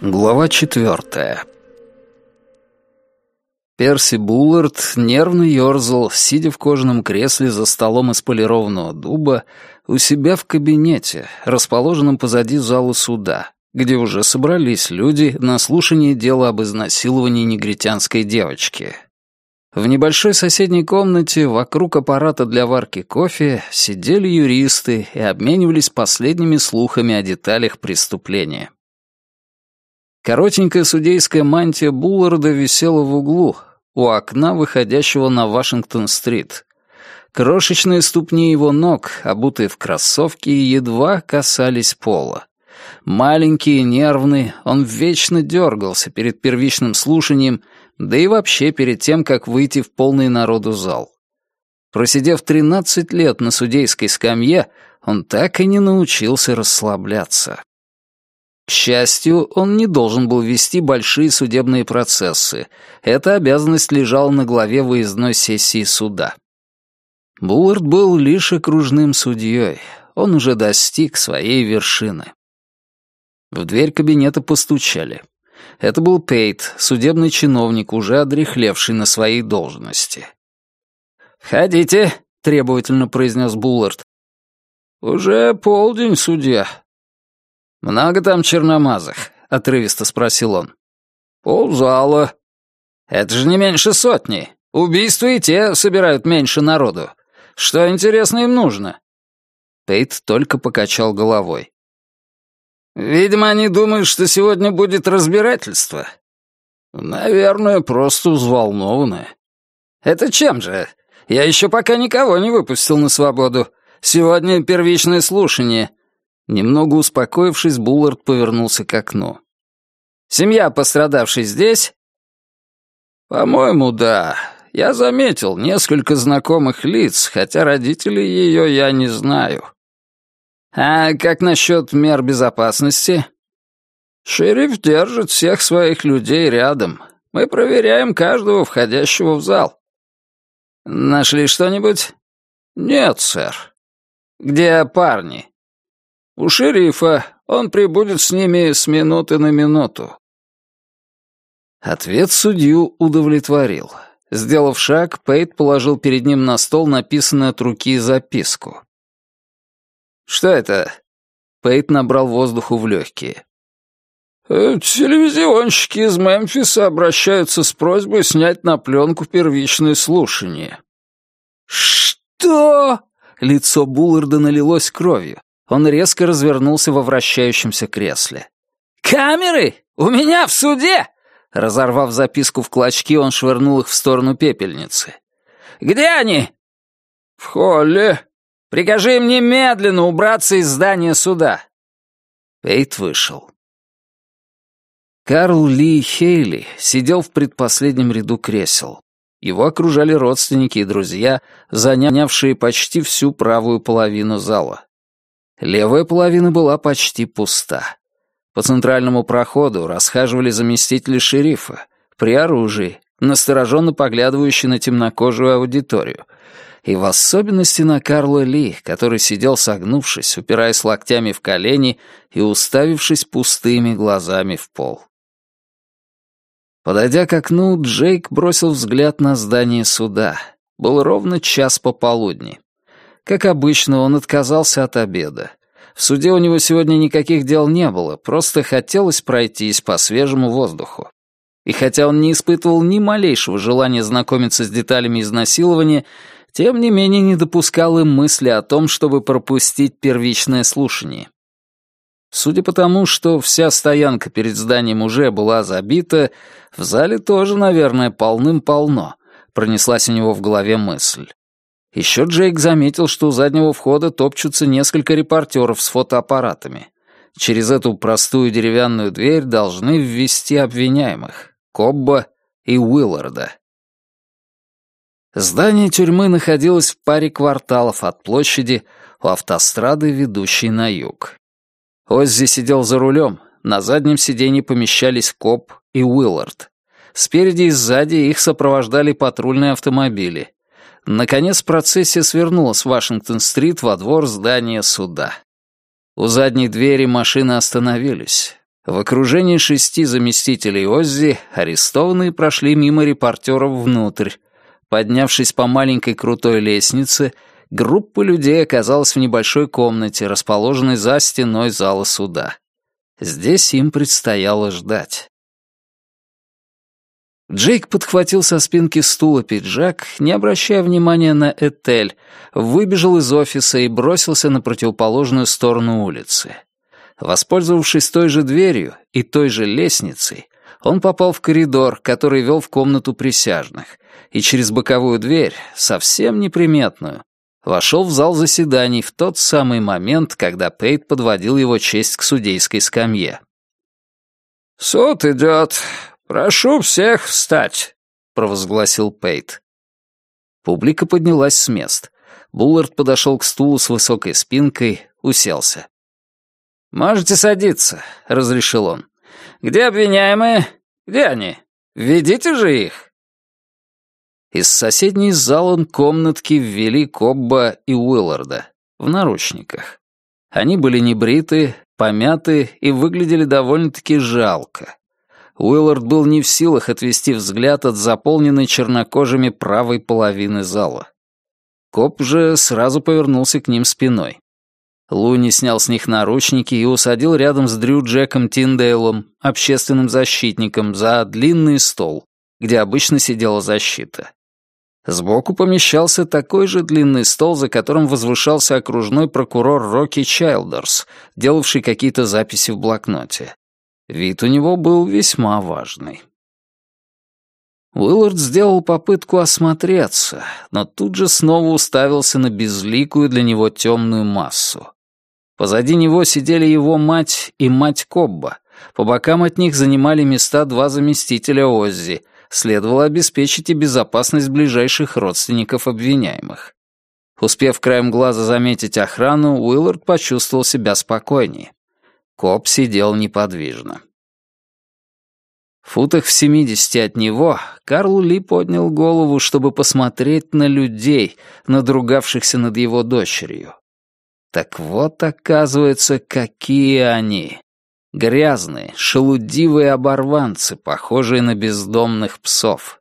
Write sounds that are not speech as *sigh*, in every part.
Глава четвертая. Перси Буллард нервно ерзал, сидя в кожаном кресле за столом из полированного дуба у себя в кабинете, расположенном позади зала суда, где уже собрались люди на слушание дела об изнасиловании негритянской девочки. В небольшой соседней комнате вокруг аппарата для варки кофе сидели юристы и обменивались последними слухами о деталях преступления. Коротенькая судейская мантия Булларда висела в углу, у окна, выходящего на Вашингтон-стрит. Крошечные ступни его ног, обутые в кроссовки, едва касались пола. Маленький и нервный, он вечно дергался перед первичным слушанием, да и вообще перед тем, как выйти в полный народу зал. Просидев 13 лет на судейской скамье, он так и не научился расслабляться. К счастью, он не должен был вести большие судебные процессы. Эта обязанность лежала на главе выездной сессии суда. Буллард был лишь окружным судьей. Он уже достиг своей вершины. В дверь кабинета постучали. Это был Пейт, судебный чиновник, уже одрехлевший на своей должности. «Входите», — требовательно произнес Буллард. «Уже полдень, судья», «Много там черномазых?» — отрывисто спросил он. «Ползала». «Это же не меньше сотни. Убийства и те собирают меньше народу. Что, интересно, им нужно?» Пейт только покачал головой. «Видимо, они думают, что сегодня будет разбирательство». «Наверное, просто взволнованы». «Это чем же? Я еще пока никого не выпустил на свободу. Сегодня первичное слушание. Немного успокоившись, Буллард повернулся к окну. «Семья пострадавшей здесь?» «По-моему, да. Я заметил несколько знакомых лиц, хотя родителей ее я не знаю». «А как насчет мер безопасности?» «Шериф держит всех своих людей рядом. Мы проверяем каждого входящего в зал». «Нашли что-нибудь?» «Нет, сэр». «Где парни?» «У шерифа. Он прибудет с ними с минуты на минуту». Ответ судью удовлетворил. Сделав шаг, Пейт положил перед ним на стол написанную от руки записку. «Что это?» Пейт набрал воздуху в легкие. «Э, «Телевизионщики из Мемфиса обращаются с просьбой снять на пленку первичное слушание». «Что?» Лицо Булларда налилось кровью. Он резко развернулся во вращающемся кресле. «Камеры? У меня в суде?» Разорвав записку в клочки, он швырнул их в сторону пепельницы. «Где они?» «В холле». «Прикажи им немедленно убраться из здания суда». Пейт вышел. Карл Ли Хейли сидел в предпоследнем ряду кресел. Его окружали родственники и друзья, занявшие почти всю правую половину зала. Левая половина была почти пуста. По центральному проходу расхаживали заместители шерифа, при оружии, настороженно поглядывающие на темнокожую аудиторию, и в особенности на Карла Ли, который сидел согнувшись, упираясь локтями в колени и уставившись пустыми глазами в пол. Подойдя к окну, Джейк бросил взгляд на здание суда. Был ровно час пополудни. Как обычно, он отказался от обеда. В суде у него сегодня никаких дел не было, просто хотелось пройтись по свежему воздуху. И хотя он не испытывал ни малейшего желания знакомиться с деталями изнасилования, тем не менее не допускал им мысли о том, чтобы пропустить первичное слушание. Судя по тому, что вся стоянка перед зданием уже была забита, в зале тоже, наверное, полным-полно, пронеслась у него в голове мысль. Еще Джейк заметил, что у заднего входа топчутся несколько репортеров с фотоаппаратами. Через эту простую деревянную дверь должны ввести обвиняемых — Кобба и Уилларда. Здание тюрьмы находилось в паре кварталов от площади у автострады, ведущей на юг. Оззи сидел за рулем, на заднем сиденье помещались Коб и Уиллард. Спереди и сзади их сопровождали патрульные автомобили. Наконец процессия свернула с Вашингтон-стрит во двор здания суда. У задней двери машины остановились. В окружении шести заместителей Оззи арестованные прошли мимо репортеров внутрь. Поднявшись по маленькой крутой лестнице, группа людей оказалась в небольшой комнате, расположенной за стеной зала суда. Здесь им предстояло ждать. Джейк подхватил со спинки стула пиджак, не обращая внимания на Этель, выбежал из офиса и бросился на противоположную сторону улицы. Воспользовавшись той же дверью и той же лестницей, он попал в коридор, который вел в комнату присяжных, и через боковую дверь, совсем неприметную, вошел в зал заседаний в тот самый момент, когда Пейт подводил его честь к судейской скамье. «Суд идет. Прошу всех встать», — провозгласил Пейт. Публика поднялась с мест. Буллард подошел к стулу с высокой спинкой, уселся. «Можете садиться», — разрешил он. «Где обвиняемые? Где они? Ведите же их!» Из соседней зала комнатки ввели Кобба и Уилларда в наручниках. Они были небриты, помяты и выглядели довольно-таки жалко. Уиллард был не в силах отвести взгляд от заполненной чернокожими правой половины зала. Коп же сразу повернулся к ним спиной. Луни снял с них наручники и усадил рядом с Дрю Джеком Тиндейлом, общественным защитником, за длинный стол, где обычно сидела защита. Сбоку помещался такой же длинный стол, за которым возвышался окружной прокурор Рокки Чайлдерс, делавший какие-то записи в блокноте. Вид у него был весьма важный. Уиллард сделал попытку осмотреться, но тут же снова уставился на безликую для него темную массу. Позади него сидели его мать и мать Кобба. По бокам от них занимали места два заместителя Оззи. Следовало обеспечить и безопасность ближайших родственников обвиняемых. Успев краем глаза заметить охрану, Уиллард почувствовал себя спокойнее. Коб сидел неподвижно. Футах в семидесяти от него Карл Ли поднял голову, чтобы посмотреть на людей, надругавшихся над его дочерью. Так вот, оказывается, какие они. Грязные, шелудивые оборванцы, похожие на бездомных псов.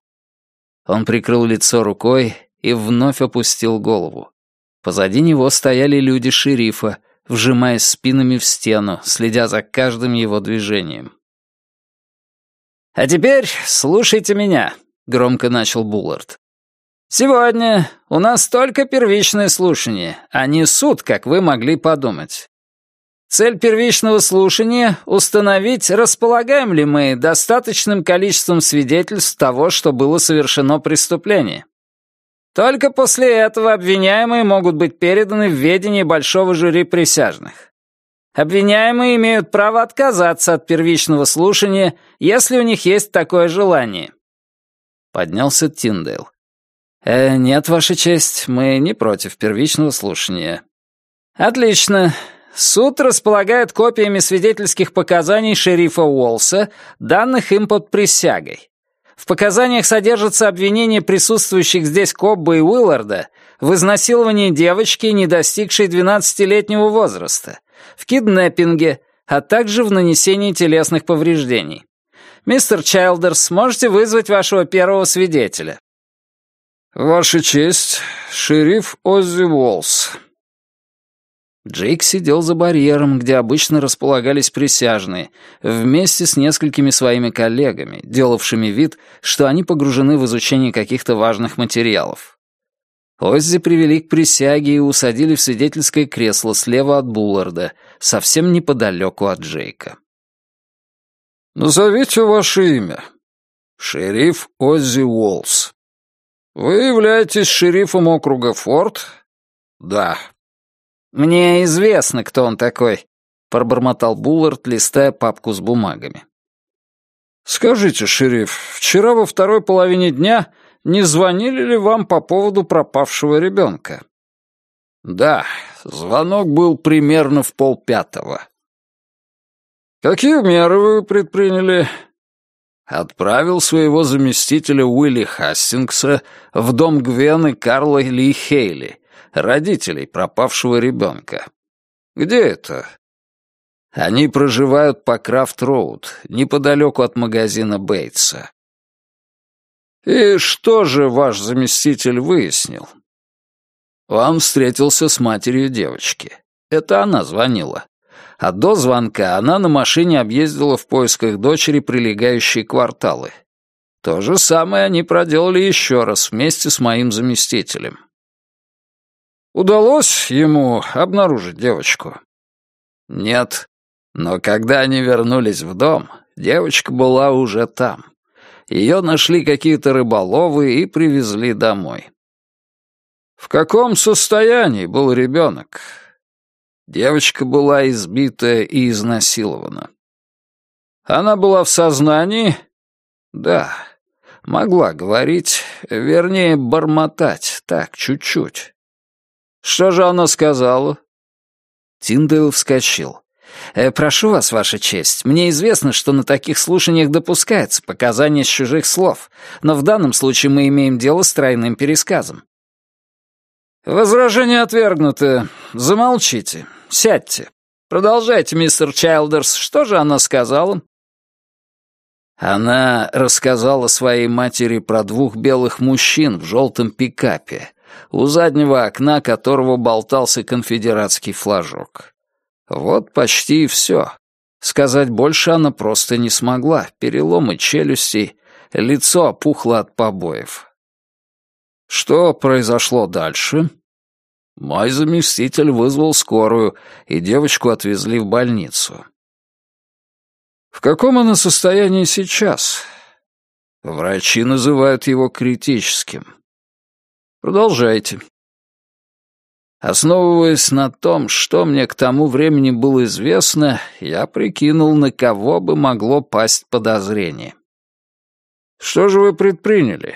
Он прикрыл лицо рукой и вновь опустил голову. Позади него стояли люди шерифа, вжимаясь спинами в стену, следя за каждым его движением. «А теперь слушайте меня», — громко начал Буллард. «Сегодня у нас только первичное слушание, а не суд, как вы могли подумать. Цель первичного слушания — установить, располагаем ли мы достаточным количеством свидетельств того, что было совершено преступление. Только после этого обвиняемые могут быть переданы в ведение большого жюри присяжных. Обвиняемые имеют право отказаться от первичного слушания, если у них есть такое желание». Поднялся Тиндейл. «Э, «Нет, Ваша честь, мы не против первичного слушания». «Отлично. Суд располагает копиями свидетельских показаний шерифа Уолса, данных им под присягой. В показаниях содержатся обвинения присутствующих здесь Кобба и Уилларда в изнасиловании девочки, не достигшей 12-летнего возраста, в киднеппинге, а также в нанесении телесных повреждений. Мистер Чайлдерс, можете вызвать вашего первого свидетеля?» «Ваша честь, шериф Оззи Уолс». Джейк сидел за барьером, где обычно располагались присяжные, вместе с несколькими своими коллегами, делавшими вид, что они погружены в изучение каких-то важных материалов. Оззи привели к присяге и усадили в свидетельское кресло слева от Булларда, совсем неподалеку от Джейка. «Назовите ваше имя. Шериф Оззи Уолс». «Вы являетесь шерифом округа Форт?» «Да». «Мне известно, кто он такой», — пробормотал Буллард, листая папку с бумагами. «Скажите, шериф, вчера во второй половине дня не звонили ли вам по поводу пропавшего ребенка?» «Да, звонок был примерно в полпятого». «Какие меры вы предприняли?» отправил своего заместителя Уилли Хастингса в дом Гвены Карла Ли Хейли, родителей пропавшего ребенка. Где это? Они проживают по Крафт-Роуд, неподалеку от магазина Бейтса. И что же ваш заместитель выяснил? Он встретился с матерью девочки. Это она звонила. А до звонка она на машине объездила в поисках дочери прилегающие кварталы. То же самое они проделали еще раз вместе с моим заместителем. Удалось ему обнаружить девочку? Нет. Но когда они вернулись в дом, девочка была уже там. Ее нашли какие-то рыболовы и привезли домой. В каком состоянии был ребенок? Девочка была избита и изнасилована. Она была в сознании? Да. Могла говорить, вернее, бормотать, так, чуть-чуть. Что же она сказала? Тиндейл вскочил. «Э, «Прошу вас, Ваша честь, мне известно, что на таких слушаниях допускается показания с чужих слов, но в данном случае мы имеем дело с тройным пересказом». «Возражение отвергнуто. Замолчите. Сядьте. Продолжайте, мистер Чайлдерс. Что же она сказала?» Она рассказала своей матери про двух белых мужчин в желтом пикапе, у заднего окна которого болтался конфедератский флажок. Вот почти и все. Сказать больше она просто не смогла. Переломы челюстей, лицо опухло от побоев. Что произошло дальше? Мой заместитель вызвал скорую, и девочку отвезли в больницу. В каком она состоянии сейчас? Врачи называют его критическим. Продолжайте. Основываясь на том, что мне к тому времени было известно, я прикинул, на кого бы могло пасть подозрение. Что же вы предприняли?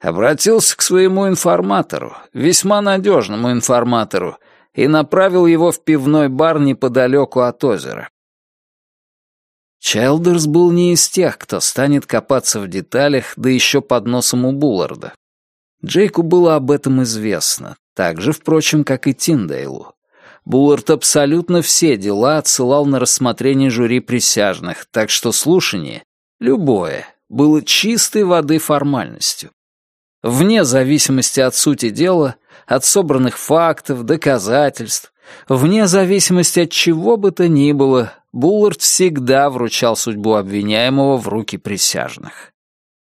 обратился к своему информатору, весьма надежному информатору, и направил его в пивной бар неподалеку от озера. Чайлдерс был не из тех, кто станет копаться в деталях, да еще под носом у Булларда. Джейку было об этом известно, так же, впрочем, как и Тиндейлу. Буллард абсолютно все дела отсылал на рассмотрение жюри присяжных, так что слушание, любое, было чистой воды формальностью. Вне зависимости от сути дела, от собранных фактов, доказательств, вне зависимости от чего бы то ни было, Буллард всегда вручал судьбу обвиняемого в руки присяжных.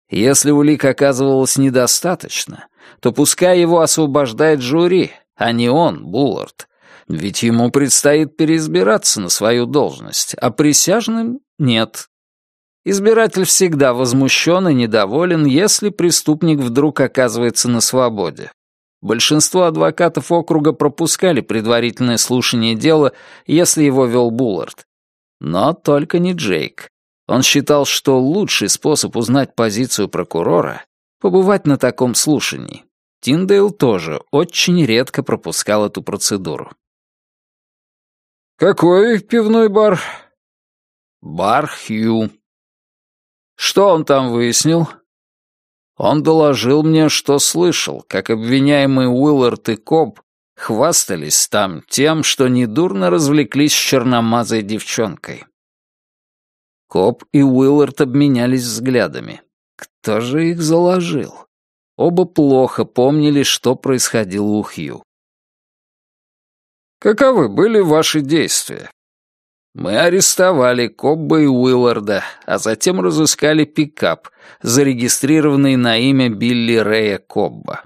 Если улик оказывалось недостаточно, то пускай его освобождает жюри, а не он, Буллард, ведь ему предстоит переизбираться на свою должность, а присяжным — нет. Избиратель всегда возмущен и недоволен, если преступник вдруг оказывается на свободе. Большинство адвокатов округа пропускали предварительное слушание дела, если его вел Буллард. Но только не Джейк. Он считал, что лучший способ узнать позицию прокурора — побывать на таком слушании. Тиндейл тоже очень редко пропускал эту процедуру. «Какой пивной бар?» «Бар Хью», что он там выяснил? Он доложил мне, что слышал, как обвиняемые Уиллард и Коб хвастались там тем, что недурно развлеклись с черномазой девчонкой. Коб и Уиллард обменялись взглядами. Кто же их заложил? Оба плохо помнили, что происходило у Хью. «Каковы были ваши действия?» Мы арестовали Кобба и Уилларда, а затем разыскали пикап, зарегистрированный на имя Билли Рэя Кобба.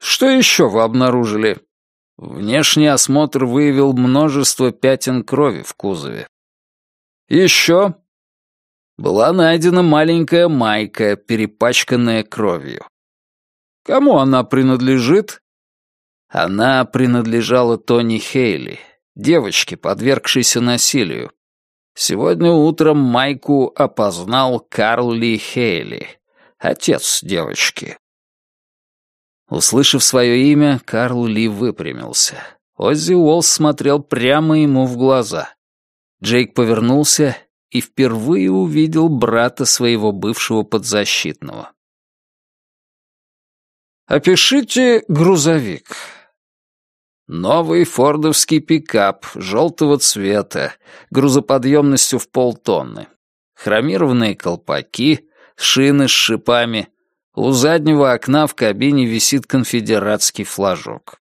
Что еще вы обнаружили? Внешний осмотр выявил множество пятен крови в кузове. Еще? Была найдена маленькая майка, перепачканная кровью. Кому она принадлежит? Она принадлежала Тони Хейли, девочки, подвергшейся насилию. Сегодня утром Майку опознал Карл Ли Хейли, отец девочки. Услышав свое имя, Карл Ли выпрямился. Оззи Уолс смотрел прямо ему в глаза. Джейк повернулся и впервые увидел брата своего бывшего подзащитного. «Опишите грузовик», Новый фордовский пикап желтого цвета, грузоподъемностью в полтонны. Хромированные колпаки, шины с шипами. У заднего окна в кабине висит конфедератский флажок.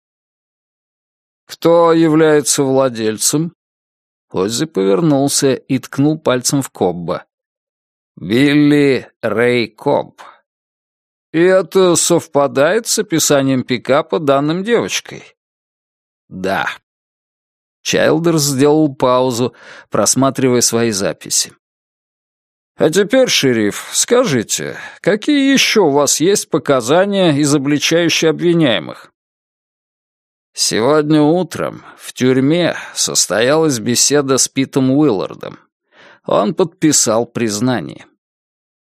«Кто является владельцем?» Оззи повернулся и ткнул пальцем в Кобба. «Билли Рэй Кобб». «И это совпадает с описанием пикапа данным девочкой?» «Да». Чайлдерс сделал паузу, просматривая свои записи. «А теперь, шериф, скажите, какие еще у вас есть показания, изобличающие обвиняемых?» Сегодня утром в тюрьме состоялась беседа с Питом Уиллардом. Он подписал признание.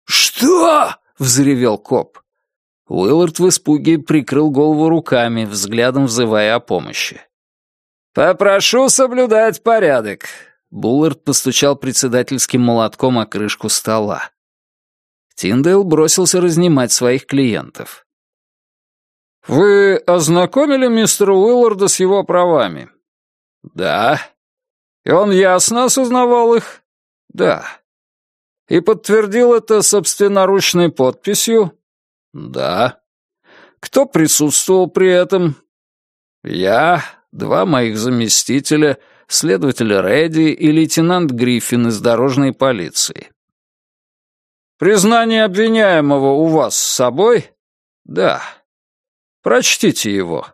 «Что?» — взревел коп. Уиллард в испуге прикрыл голову руками, взглядом взывая о помощи. «Попрошу соблюдать порядок». Буллард постучал председательским молотком о крышку стола. Тиндейл бросился разнимать своих клиентов. «Вы ознакомили мистера Уилларда с его правами?» «Да». «И он ясно осознавал их?» «Да». «И подтвердил это собственноручной подписью?» «Да». «Кто присутствовал при этом?» «Я, два моих заместителя, следователь Редди и лейтенант Гриффин из дорожной полиции. «Признание обвиняемого у вас с собой?» «Да». «Прочтите его».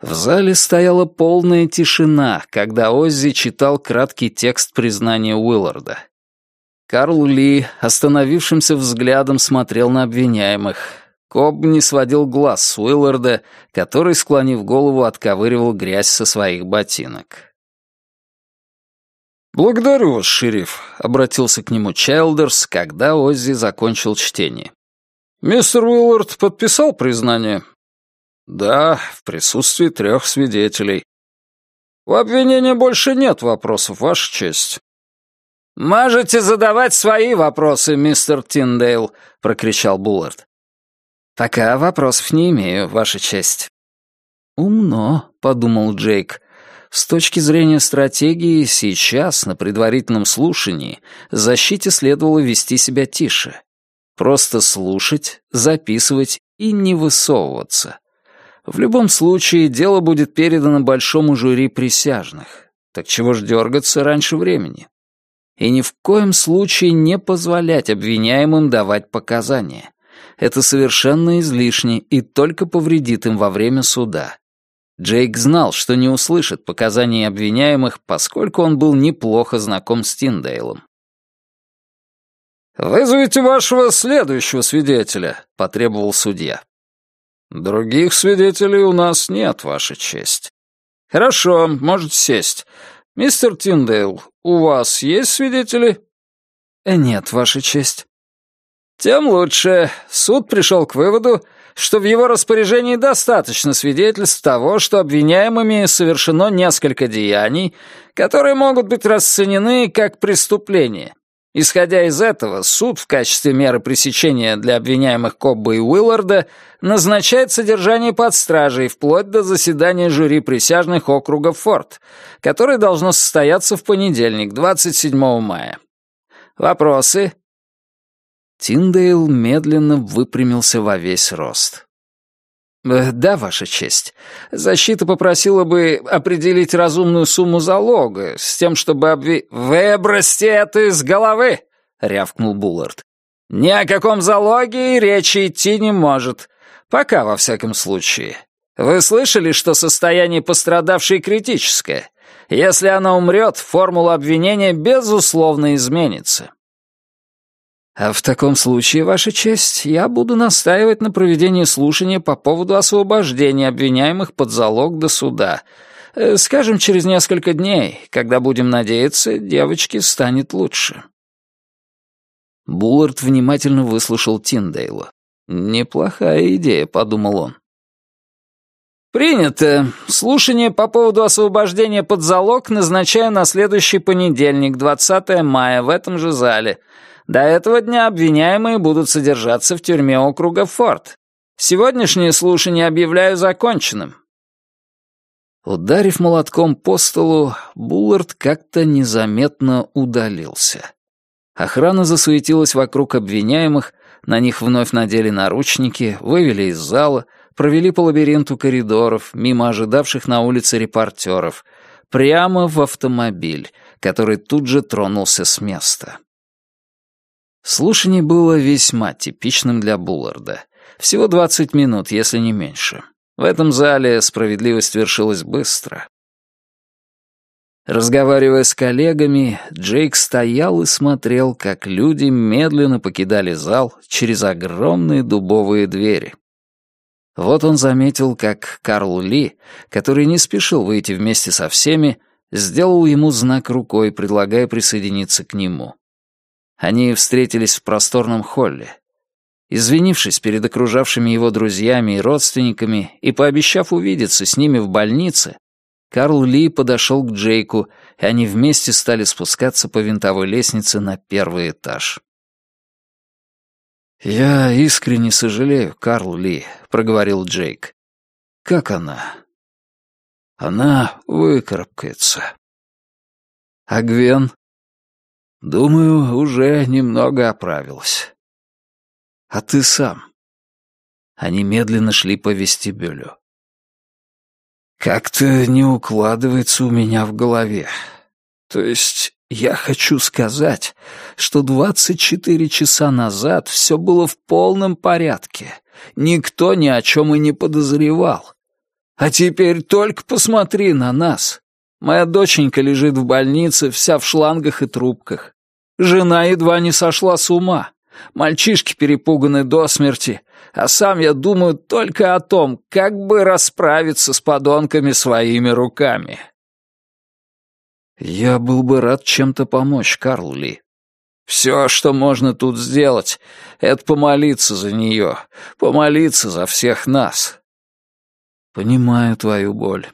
В зале стояла полная тишина, когда Оззи читал краткий текст признания Уилларда. Карл Ли остановившимся взглядом смотрел на обвиняемых. Коб не сводил глаз с Уилларда, который, склонив голову, отковыривал грязь со своих ботинок. «Благодарю вас, шериф», — обратился к нему Чайлдерс, когда Оззи закончил чтение. «Мистер Уиллард подписал признание?» «Да, в присутствии трех свидетелей». «У обвинения больше нет вопросов, Ваша честь». «Можете задавать свои вопросы, мистер Тиндейл», — прокричал Буллард. «Пока вопросов не имею, Ваша честь». «Умно», — подумал Джейк. С точки зрения стратегии, сейчас, на предварительном слушании, защите следовало вести себя тише. Просто слушать, записывать и не высовываться. В любом случае, дело будет передано большому жюри присяжных. Так чего ж дергаться раньше времени? И ни в коем случае не позволять обвиняемым давать показания это совершенно излишне и только повредит им во время суда. Джейк знал, что не услышит показаний обвиняемых, поскольку он был неплохо знаком с Тиндейлом. «Вызовите вашего следующего свидетеля», — потребовал судья. «Других свидетелей у нас нет, Ваша честь». «Хорошо, можете сесть. Мистер Тиндейл, у вас есть свидетели?» «Нет, Ваша честь». Тем лучше. Суд пришел к выводу, что в его распоряжении достаточно свидетельств того, что обвиняемыми совершено несколько деяний, которые могут быть расценены как преступление. Исходя из этого, суд в качестве меры пресечения для обвиняемых Кобба и Уилларда назначает содержание под стражей вплоть до заседания жюри присяжных округа Форт, которое должно состояться в понедельник, 27 мая. Вопросы? Тиндейл медленно выпрямился во весь рост. «Э, «Да, Ваша честь. Защита попросила бы определить разумную сумму залога с тем, чтобы обви...» «Выбросьте это из головы!» — рявкнул Буллард. «Ни о каком залоге речи идти не может. Пока, во всяком случае. Вы слышали, что состояние пострадавшей критическое? Если она умрет, формула обвинения безусловно изменится». А в таком случае, Ваша честь, я буду настаивать на проведении слушания по поводу освобождения обвиняемых под залог до суда. Э, скажем, через несколько дней, когда, будем надеяться, девочке станет лучше». Буллард внимательно выслушал Тиндейла. «Неплохая идея», — подумал он. «Принято. Слушание по поводу освобождения под залог назначаю на следующий понедельник, 20 мая, в этом же зале. До этого дня обвиняемые будут содержаться в тюрьме округа Форт. Сегодняшнее слушание объявляю законченным». Ударив молотком по столу, Буллард как-то незаметно удалился. Охрана засуетилась вокруг обвиняемых, на них вновь надели наручники, вывели из зала — провели по лабиринту коридоров, мимо ожидавших на улице репортеров, прямо в автомобиль, который тут же тронулся с места. Слушание было весьма типичным для Булларда. Всего 20 минут, если не меньше. В этом зале справедливость вершилась быстро. Разговаривая с коллегами, Джейк стоял и смотрел, как люди медленно покидали зал через огромные дубовые двери. Вот он заметил, как Карл Ли, который не спешил выйти вместе со всеми, сделал ему знак рукой, предлагая присоединиться к нему. Они встретились в просторном холле. Извинившись перед окружавшими его друзьями и родственниками и пообещав увидеться с ними в больнице, Карл Ли подошел к Джейку, и они вместе стали спускаться по винтовой лестнице на первый этаж. «Я искренне сожалею, Карл Ли», — проговорил Джейк. «Как она?» «Она выкарабкается». «А Гвен?» «Думаю, уже немного оправилась». «А ты сам?» Они медленно шли по вестибюлю. «Как-то не укладывается у меня в голове. То есть я хочу сказать, что 24 часа назад все было в полном порядке. Никто ни о чем и не подозревал. А теперь только посмотри на нас. Моя доченька лежит в больнице, вся в шлангах и трубках. Жена едва не сошла с ума. Мальчишки перепуганы до смерти, а сам я думаю только о том, как бы расправиться с подонками своими руками. «Я был бы рад чем-то помочь, Карл Ли. Все, что можно тут сделать, это помолиться за нее, помолиться за всех нас». «Понимаю твою боль».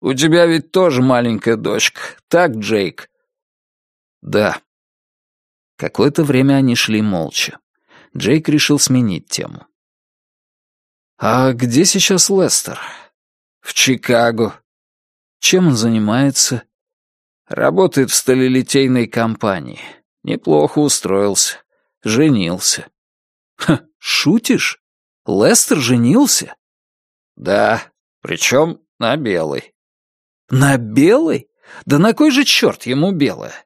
«У тебя ведь тоже маленькая дочка, так, Джейк?» «Да». Какое-то время они шли молча. Джейк решил сменить тему. «А где сейчас Лестер?» «В Чикаго». «Чем он занимается?» Работает в сталелитейной компании. Неплохо устроился. Женился. Ха, шутишь? Лестер женился? Да, причем на белой. На белой? Да на кой же черт ему белая?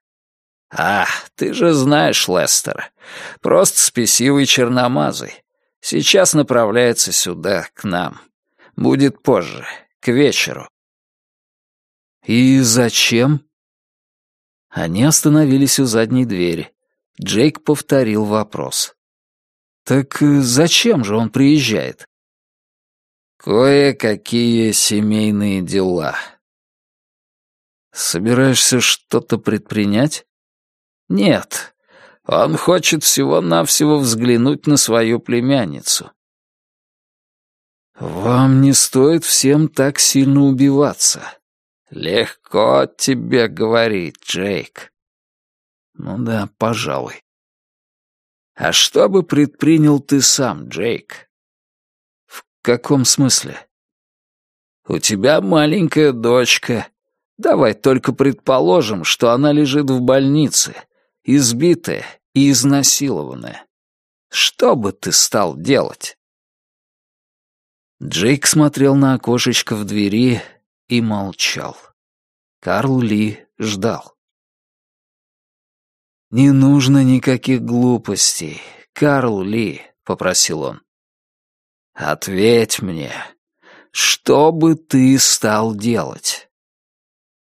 А, ты же знаешь Лестера. Просто спесивый черномазый. Сейчас направляется сюда, к нам. Будет позже, к вечеру. И зачем? Они остановились у задней двери. Джейк повторил вопрос. «Так э, зачем же он приезжает?» «Кое-какие семейные дела». «Собираешься что-то предпринять?» «Нет. Он хочет всего-навсего взглянуть на свою племянницу». «Вам не стоит всем так сильно убиваться. «Легко тебе говорить, Джейк». «Ну да, пожалуй». «А что бы предпринял ты сам, Джейк?» «В каком смысле?» «У тебя маленькая дочка. Давай только предположим, что она лежит в больнице, избитая и изнасилованная. Что бы ты стал делать?» Джейк смотрел на окошечко в двери и молчал. Карл Ли ждал. «Не нужно никаких глупостей, Карл Ли», — попросил он. «Ответь мне, что бы ты стал делать?»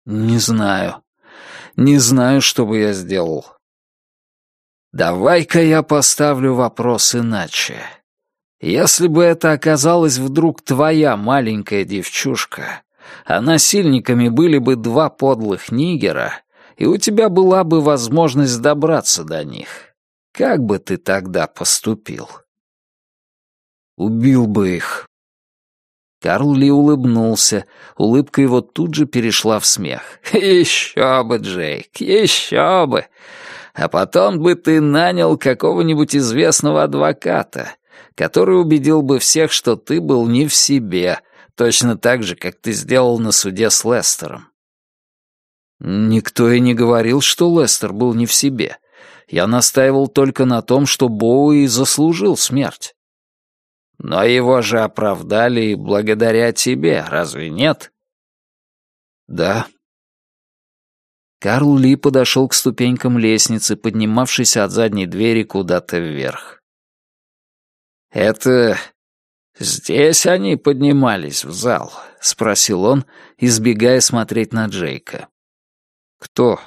«Не знаю. Не знаю, что бы я сделал». «Давай-ка я поставлю вопрос иначе. Если бы это оказалась вдруг твоя маленькая девчушка, а насильниками были бы два подлых нигера, и у тебя была бы возможность добраться до них. Как бы ты тогда поступил? Убил бы их. Карл Ли улыбнулся, улыбка его тут же перешла в смех. *laughs* «Еще бы, Джейк, еще бы! А потом бы ты нанял какого-нибудь известного адвоката, который убедил бы всех, что ты был не в себе, точно так же, как ты сделал на суде с Лестером». Никто и не говорил, что Лестер был не в себе. Я настаивал только на том, что Боуи заслужил смерть. Но его же оправдали благодаря тебе, разве нет? Да. Карл Ли подошел к ступенькам лестницы, поднимавшейся от задней двери куда-то вверх. «Это здесь они поднимались в зал?» — спросил он, избегая смотреть на Джейка. «Кто?»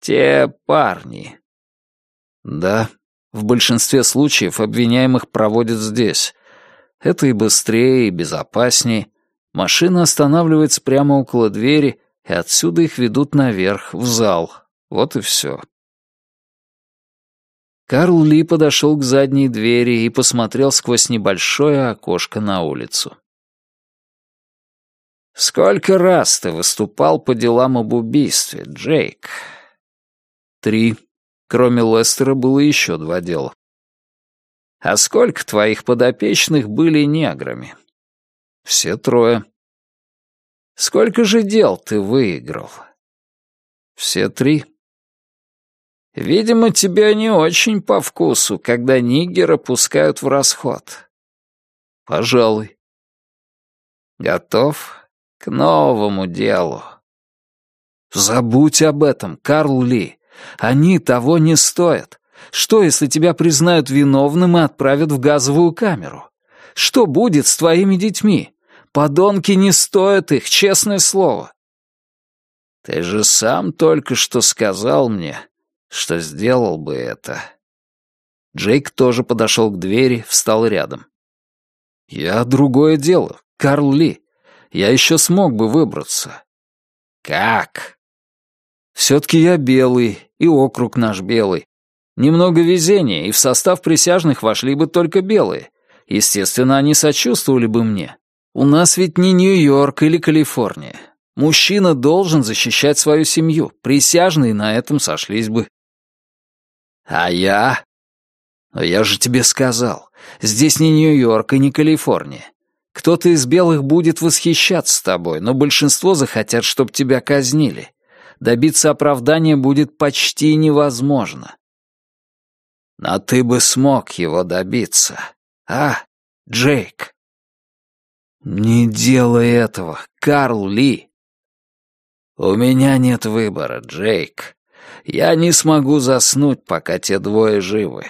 «Те парни». «Да», в большинстве случаев обвиняемых проводят здесь. Это и быстрее, и безопаснее. Машина останавливается прямо около двери, и отсюда их ведут наверх, в зал. Вот и все. Карл Ли подошел к задней двери и посмотрел сквозь небольшое окошко на улицу. «Сколько раз ты выступал по делам об убийстве, Джейк?» «Три», Кроме Лестера было еще два дела. «А сколько твоих подопечных были неграми?» «Все трое». «Сколько же дел ты выиграл?» «Все три». «Видимо, тебе не очень по вкусу, когда нигера пускают в расход». «Пожалуй». «Готов к новому делу?» «Забудь об этом, Карл Ли. Они того не стоят. Что, если тебя признают виновным и отправят в газовую камеру? Что будет с твоими детьми? Подонки не стоят их, честное слово. Ты же сам только что сказал мне, что сделал бы это. Джейк тоже подошел к двери, встал рядом. Я другое дело, Карл Ли. Я еще смог бы выбраться. Как? Все-таки я белый, и округ наш белый. Немного везения, и в состав присяжных вошли бы только белые. Естественно, они сочувствовали бы мне. У нас ведь не Нью-Йорк или Калифорния. Мужчина должен защищать свою семью. Присяжные на этом сошлись бы. А я? Но я же тебе сказал, здесь не Нью-Йорк и не Калифорния. Кто-то из белых будет восхищаться тобой, но большинство захотят, чтобы тебя казнили добиться оправдания будет почти невозможно. Но ты бы смог его добиться, а, Джейк? Не делай этого, Карл Ли. У меня нет выбора, Джейк. Я не смогу заснуть, пока те двое живы.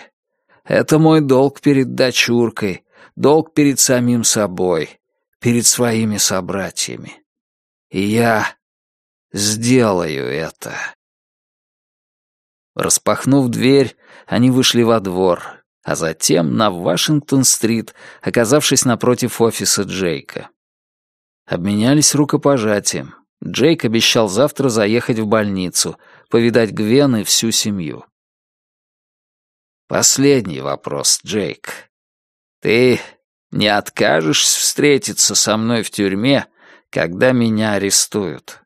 Это мой долг перед дочуркой, долг перед самим собой, перед своими собратьями. И я Сделаю это. Распахнув дверь, они вышли во двор, а затем на Вашингтон-стрит, оказавшись напротив офиса Джейка. Обменялись рукопожатием. Джейк обещал завтра заехать в больницу, повидать Гвен и всю семью. Последний вопрос, Джейк. Ты не откажешься встретиться со мной в тюрьме, когда меня арестуют?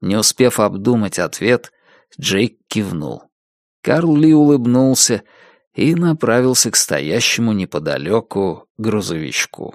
Не успев обдумать ответ, Джейк кивнул. Карл Ли улыбнулся и направился к стоящему неподалеку грузовичку.